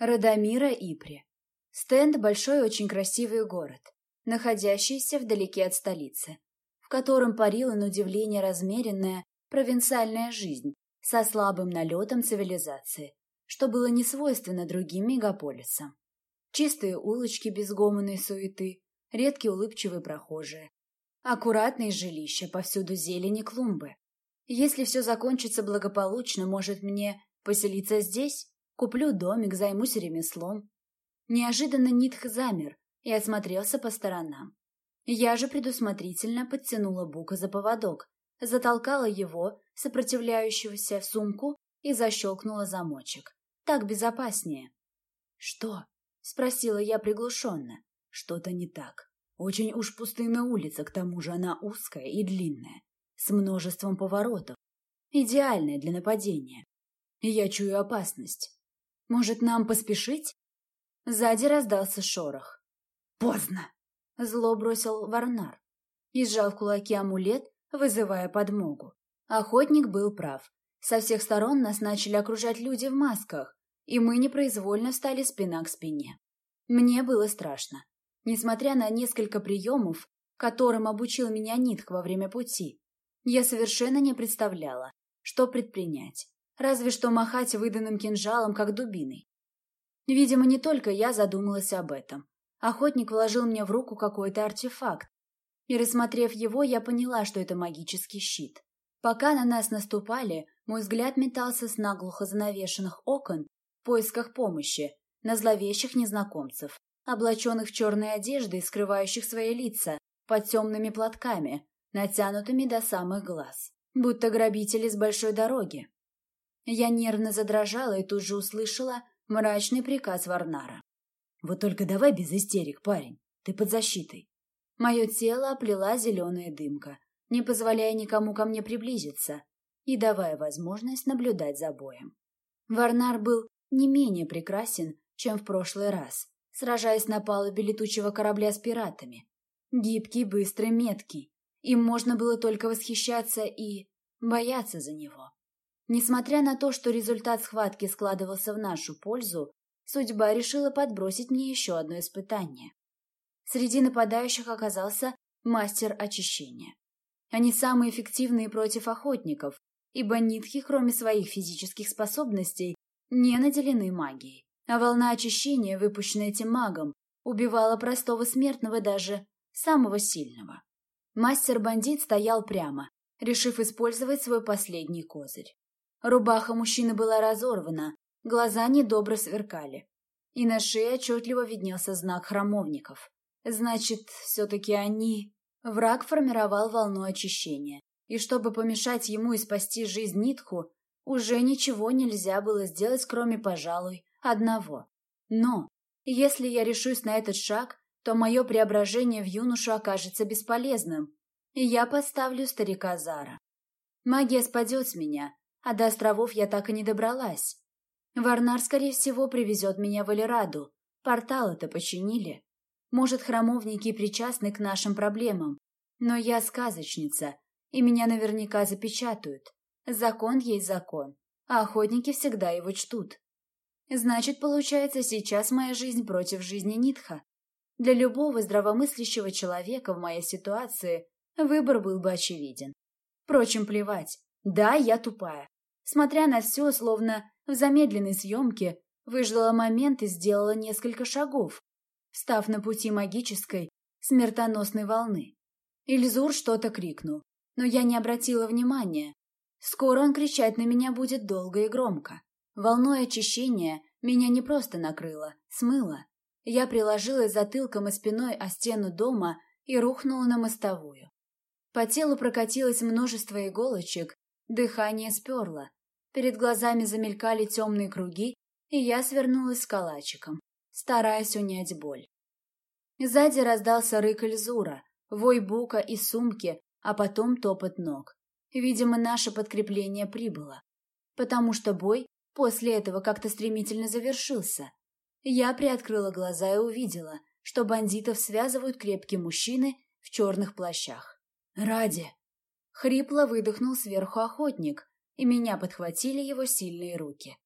Радомира Ипри. Стенд – большой очень красивый город, находящийся вдалеке от столицы, в котором парила на удивление размеренная провинциальная жизнь со слабым налетом цивилизации, что было не свойственно другим мегаполисам. Чистые улочки без гомонной суеты, редкие улыбчивые прохожие, аккуратные жилища, повсюду зелени клумбы. Если все закончится благополучно, может мне поселиться здесь? Куплю домик, займусь ремеслом. Неожиданно Нитх замер и осмотрелся по сторонам. Я же предусмотрительно подтянула Бука за поводок, затолкала его, сопротивляющегося, в сумку и защелкнула замочек. Так безопаснее. «Что?» — спросила я приглушенно. «Что-то не так. Очень уж пустынная улица, к тому же она узкая и длинная, с множеством поворотов. Идеальная для нападения. Я чую опасность. Может, нам поспешить?» Сзади раздался шорох. «Поздно!» — зло бросил Варнар и сжал в кулаки амулет, вызывая подмогу. Охотник был прав. Со всех сторон нас начали окружать люди в масках, и мы непроизвольно стали спина к спине. Мне было страшно. Несмотря на несколько приемов, которым обучил меня Нитх во время пути, я совершенно не представляла, что предпринять. Разве что махать выданным кинжалом, как дубиной. Видимо, не только я задумалась об этом. Охотник вложил мне в руку какой-то артефакт, и, рассмотрев его, я поняла, что это магический щит. Пока на нас наступали, мой взгляд метался с наглухо занавешенных окон в поисках помощи на зловещих незнакомцев, облаченных в черные одежды и скрывающих свои лица под темными платками, натянутыми до самых глаз, будто грабители с большой дороги. Я нервно задрожала и тут же услышала мрачный приказ Варнара. «Вот только давай без истерик, парень, ты под защитой. Мое тело оплела зеленая дымка, не позволяя никому ко мне приблизиться и давая возможность наблюдать за боем. Варнар был не менее прекрасен, чем в прошлый раз, сражаясь на палубе летучего корабля с пиратами. Гибкий, быстрый, меткий. Им можно было только восхищаться и бояться за него. Несмотря на то, что результат схватки складывался в нашу пользу, судьба решила подбросить мне еще одно испытание. Среди нападающих оказался мастер очищения. Они самые эффективные против охотников, ибо нитхи, кроме своих физических способностей, не наделены магией. А волна очищения, выпущенная этим магом, убивала простого смертного даже самого сильного. Мастер-бандит стоял прямо, решив использовать свой последний козырь. Рубаха мужчины была разорвана, глаза недобро сверкали, и на шее отчетливо виднелся знак храмовников. Значит, все-таки они... Враг формировал волну очищения, и чтобы помешать ему и спасти жизнь Нитху, уже ничего нельзя было сделать, кроме, пожалуй, одного. Но, если я решусь на этот шаг, то мое преображение в юношу окажется бесполезным, и я подставлю старика Зара. Магия спадет с меня, а до островов я так и не добралась. Варнар, скорее всего, привезет меня в Эльраду. Портал это починили. Может, храмовники причастны к нашим проблемам, но я сказочница, и меня наверняка запечатают. Закон есть закон, а охотники всегда его чтут. Значит, получается, сейчас моя жизнь против жизни Нитха. Для любого здравомыслящего человека в моей ситуации выбор был бы очевиден. Впрочем, плевать. Да, я тупая. Смотря на все, словно в замедленной съемке, выждала момент и сделала несколько шагов, став на пути магической, смертоносной волны. Ильзур что-то крикнул, но я не обратила внимания. Скоро он кричать на меня будет долго и громко. Волной очищения меня не просто накрыло, смыло. Я приложилась затылком и спиной о стену дома и рухнула на мостовую. По телу прокатилось множество иголочек, дыхание сперло. Перед глазами замелькали темные круги, и я свернулась с калачиком стараясь унять боль. Сзади раздался рык Эльзура, вой бука и сумки, а потом топот ног. Видимо, наше подкрепление прибыло, потому что бой после этого как-то стремительно завершился. Я приоткрыла глаза и увидела, что бандитов связывают крепкие мужчины в черных плащах. «Ради!» Хрипло выдохнул сверху охотник, и меня подхватили его сильные руки.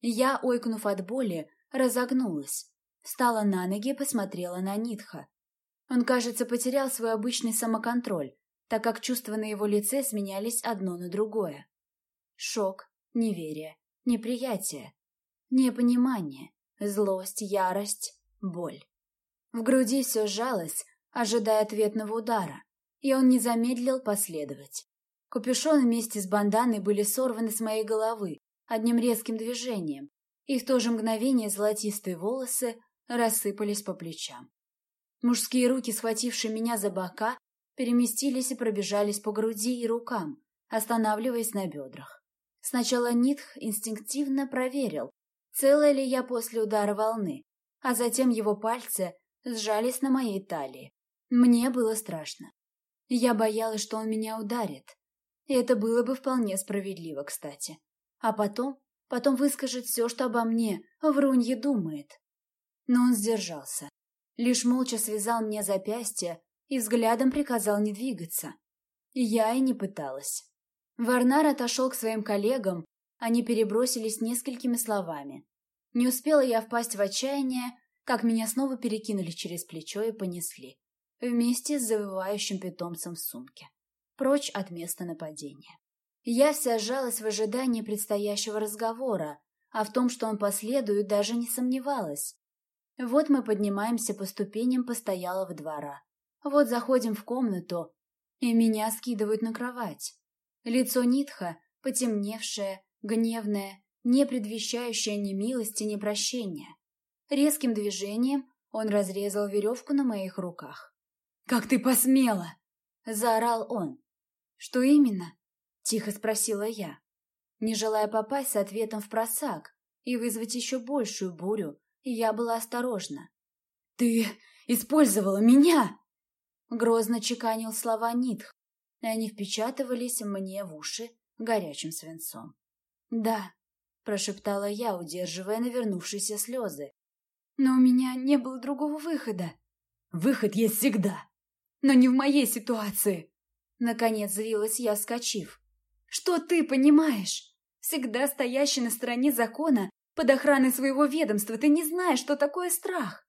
Я, ойкнув от боли, разогнулась, встала на ноги и посмотрела на Нитха. Он, кажется, потерял свой обычный самоконтроль, так как чувства на его лице сменялись одно на другое. Шок, неверие, неприятие, непонимание, злость, ярость, боль. В груди все сжалось, ожидая ответного удара, и он не замедлил последовать. Капюшон вместе с банданой были сорваны с моей головы одним резким движением, и в то же мгновение золотистые волосы рассыпались по плечам. Мужские руки, схватившие меня за бока, переместились и пробежались по груди и рукам, останавливаясь на бедрах. Сначала Нитх инстинктивно проверил, целая ли я после удара волны, а затем его пальцы сжались на моей талии. Мне было страшно. Я боялась, что он меня ударит. И это было бы вполне справедливо, кстати. А потом, потом выскажет все, что обо мне Врунье думает. Но он сдержался. Лишь молча связал мне запястье и взглядом приказал не двигаться. Я и не пыталась. Варнар отошел к своим коллегам, они перебросились несколькими словами. Не успела я впасть в отчаяние, как меня снова перекинули через плечо и понесли, вместе с завывающим питомцем в сумке, прочь от места нападения. Я вся сжалась в ожидании предстоящего разговора, а в том, что он последует, даже не сомневалась. Вот мы поднимаемся по ступеням постоялого двора. Вот заходим в комнату, и меня скидывают на кровать. Лицо Нитха, потемневшее, гневное, не предвещающее ни милости, ни прощения. Резким движением он разрезал веревку на моих руках. «Как ты посмела!» — заорал он. «Что именно?» — тихо спросила я, не желая попасть с ответом в просак и вызвать еще большую бурю, я была осторожна. «Ты использовала меня!» Грозно чеканил слова Нитх, и они впечатывались мне в уши горячим свинцом. «Да», — прошептала я, удерживая навернувшиеся слезы. «Но у меня не было другого выхода». «Выход есть всегда, но не в моей ситуации!» Наконец злилась я, вскочив. «Что ты понимаешь? Всегда стоящий на стороне закона, под охраной своего ведомства, ты не знаешь, что такое страх.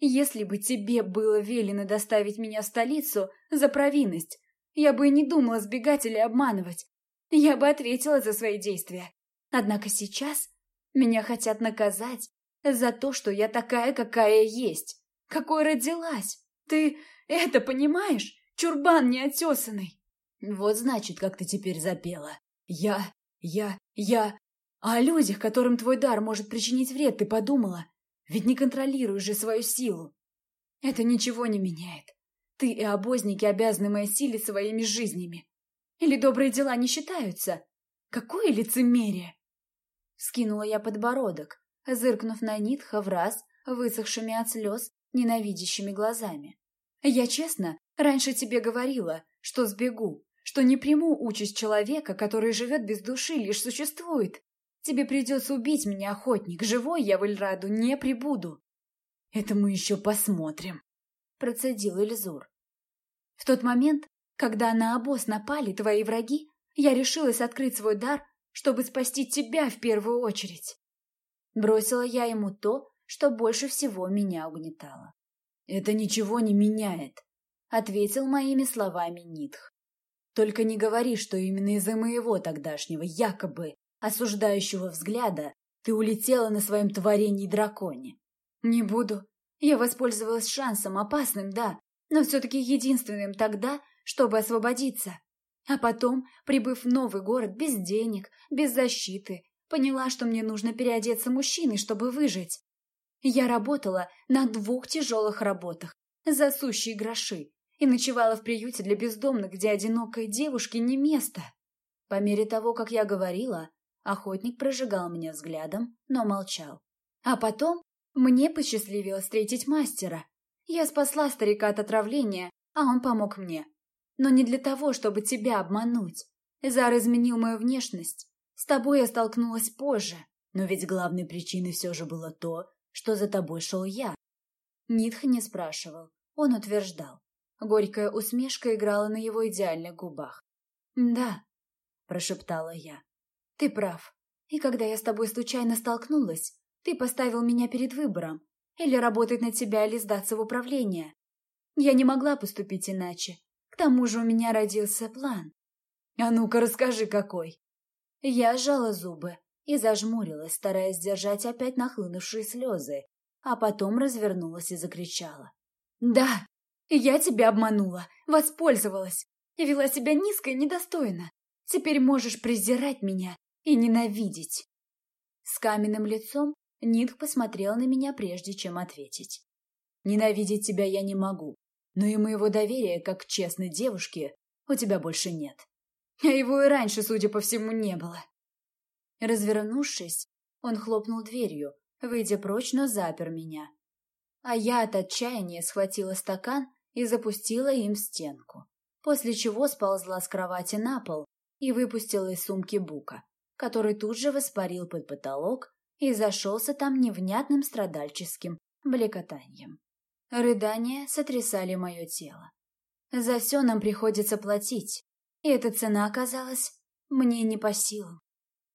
Если бы тебе было велено доставить меня в столицу за провинность, я бы и не думала сбегать или обманывать. Я бы ответила за свои действия. Однако сейчас меня хотят наказать за то, что я такая, какая есть, какой родилась. Ты это понимаешь? Чурбан неотесанный. Вот значит, как ты теперь запела. Я, я, я... А о людях, которым твой дар может причинить вред, ты подумала? Ведь не контролируешь же свою силу. Это ничего не меняет. Ты и обозники обязаны моей силе своими жизнями. Или добрые дела не считаются? Какое лицемерие!» Скинула я подбородок, зыркнув на Нитха в раз, высохшими от слез, ненавидящими глазами. «Я честно раньше тебе говорила, что сбегу, что не приму участь человека, который живет без души, лишь существует, Тебе придется убить меня, охотник. Живой я в Эльраду не прибуду. Это мы еще посмотрим, процедил Эльзур. В тот момент, когда на обоз напали твои враги, я решилась открыть свой дар, чтобы спасти тебя в первую очередь. Бросила я ему то, что больше всего меня угнетало. «Это ничего не меняет», — ответил моими словами Нитх. «Только не говори, что именно из-за моего тогдашнего якобы осуждающего взгляда, ты улетела на своем творении драконе. Не буду. Я воспользовалась шансом, опасным, да, но все-таки единственным тогда, чтобы освободиться. А потом, прибыв в новый город без денег, без защиты, поняла, что мне нужно переодеться мужчиной, чтобы выжить. Я работала на двух тяжелых работах, за гроши, и ночевала в приюте для бездомных, где одинокой девушке не место. По мере того, как я говорила, Охотник прожигал меня взглядом, но молчал. А потом мне посчастливилось встретить мастера. Я спасла старика от отравления, а он помог мне. Но не для того, чтобы тебя обмануть. Зар изменил мою внешность. С тобой я столкнулась позже. Но ведь главной причиной все же было то, что за тобой шел я. Нитх не спрашивал, он утверждал. Горькая усмешка играла на его идеальных губах. «Да», — прошептала я. Ты прав. И когда я с тобой случайно столкнулась, ты поставил меня перед выбором. Или работать на тебя, или сдаться в управление. Я не могла поступить иначе. К тому же у меня родился план. А ну-ка, расскажи, какой. Я сжала зубы и зажмурилась, стараясь сдержать опять нахлынувшие слезы, а потом развернулась и закричала. «Да, я тебя обманула, воспользовалась, вела себя низко и недостойно. Теперь можешь презирать меня и ненавидеть». С каменным лицом Нитх посмотрел на меня, прежде чем ответить. «Ненавидеть тебя я не могу, но и моего доверия, как честной девушке, у тебя больше нет. А его и раньше, судя по всему, не было». Развернувшись, он хлопнул дверью, выйдя прочь, но запер меня. А я от отчаяния схватила стакан и запустила им в стенку, после чего сползла с кровати на пол и выпустила из сумки бука, который тут же воспарил под потолок и зашелся там невнятным страдальческим блекотаньем. Рыдания сотрясали мое тело. За все нам приходится платить, и эта цена оказалась мне не по силам.